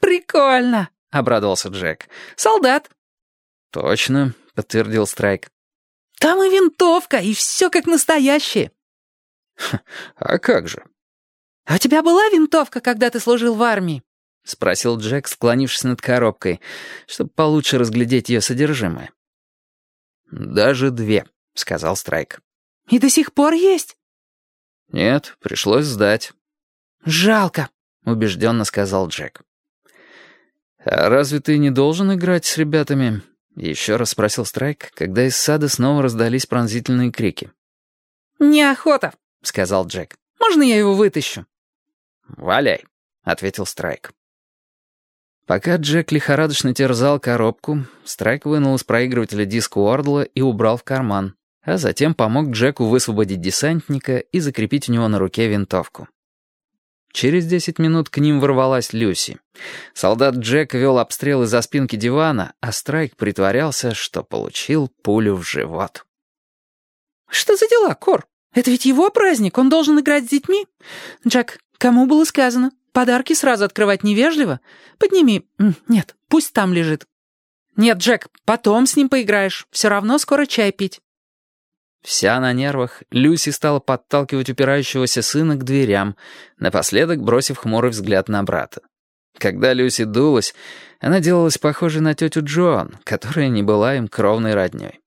«Прикольно!» — обрадовался Джек. «Солдат!» «Точно», — подтвердил Страйк. «Там и винтовка, и все как настоящее». «А как же?» «А у тебя была винтовка, когда ты служил в армии?» — спросил Джек, склонившись над коробкой, чтобы получше разглядеть ее содержимое. «Даже две», — сказал Страйк. «И до сих пор есть?» «Нет, пришлось сдать». «Жалко», — убежденно сказал Джек. «А разве ты не должен играть с ребятами?» — еще раз спросил Страйк, когда из сада снова раздались пронзительные крики. «Неохота», — сказал Джек. «Можно я его вытащу?» «Валяй», — ответил Страйк. Пока Джек лихорадочно терзал коробку, Страйк вынул из проигрывателя диск Уордла и убрал в карман, а затем помог Джеку высвободить десантника и закрепить у него на руке винтовку. Через десять минут к ним ворвалась Люси. Солдат Джек вел обстрел из-за спинки дивана, а Страйк притворялся, что получил пулю в живот. «Что за дела, Кор? Это ведь его праздник, он должен играть с детьми. Джек, кому было сказано? Подарки сразу открывать невежливо. Подними... Нет, пусть там лежит. Нет, Джек, потом с ним поиграешь. Все равно скоро чай пить. Вся на нервах, Люси стала подталкивать упирающегося сына к дверям, напоследок бросив хмурый взгляд на брата. Когда Люси дулась, она делалась похожей на тетю Джоан, которая не была им кровной роднёй.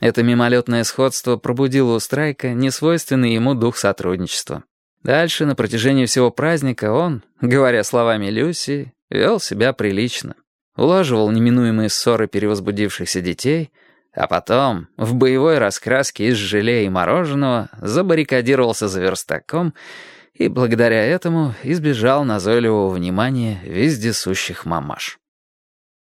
Это мимолетное сходство пробудило у Страйка несвойственный ему дух сотрудничества. Дальше, на протяжении всего праздника, он, говоря словами Люси, вел себя прилично. Улаживал неминуемые ссоры перевозбудившихся детей, а потом, в боевой раскраске из желе и мороженого, забаррикадировался за верстаком и благодаря этому избежал назойливого внимания вездесущих мамаш.